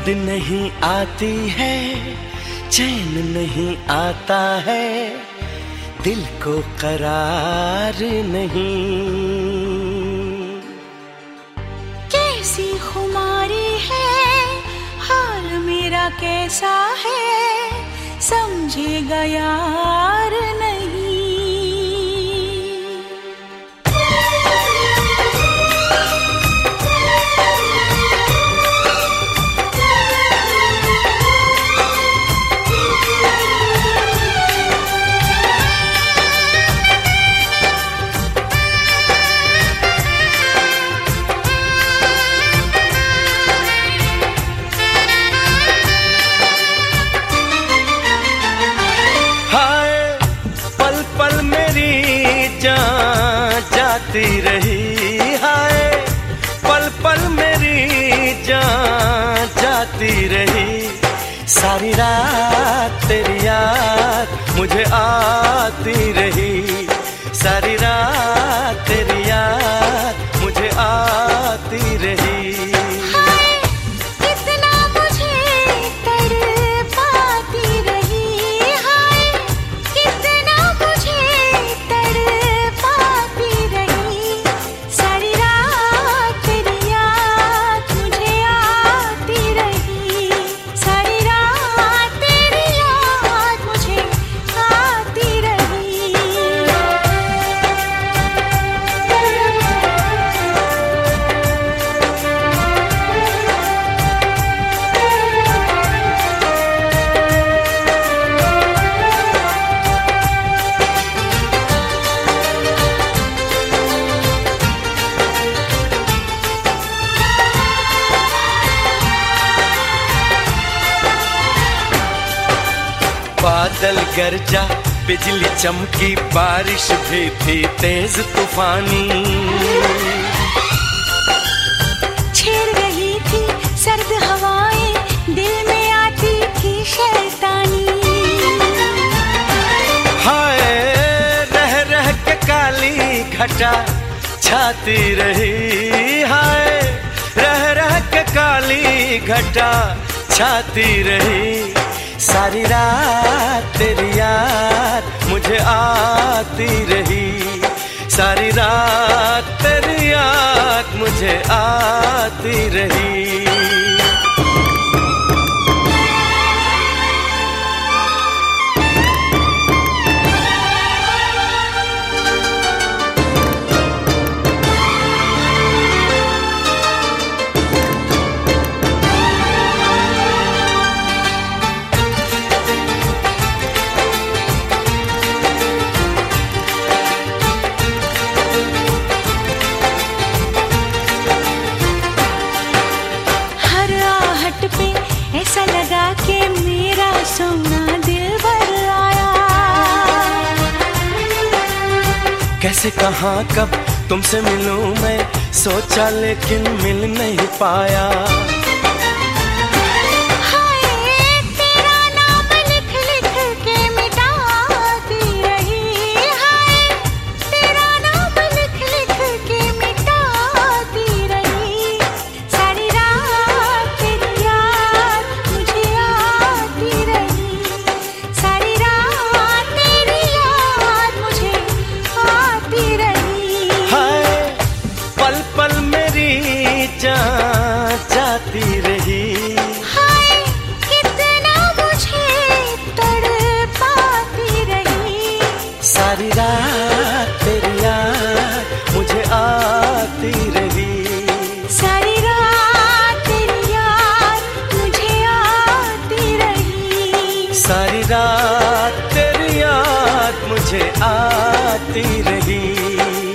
नींद नहीं आती है, चैन नहीं आता है, दिल को करार नहीं। कैसी खुमारी है, हाल मेरा कैसा है, समझेगा यार नहीं। जान जाती रही हाय। पल पल मेरी जान जाती रही। सारी रात तेरी याद मुझे आती रही। सारी रात तेरी बादल गरजा बिजली चमकी बारिश भी थी तेज तूफानी। छेड़ रही थी सर्द हवाएँ दिल में आती थी शैतानी। हाय रह रह के काली घटा छाती रही। हाय रह रह के काली घटा छाती रही। सारी रात तेरी याद मुझे आती रही। सारी रात तेरी याद मुझे आती रही। कैसे कहा कब तुमसे मिलूं मैं? सोचा लेकिन मिल नहीं पाया। जान जाती रही। हाय कितना मुझे तड़पाती रही। सारी रात तेरी याद मुझे आती रही। सारी रात तेरी याद मुझे आती रही। सारी रात तेरी याद मुझे आती रही।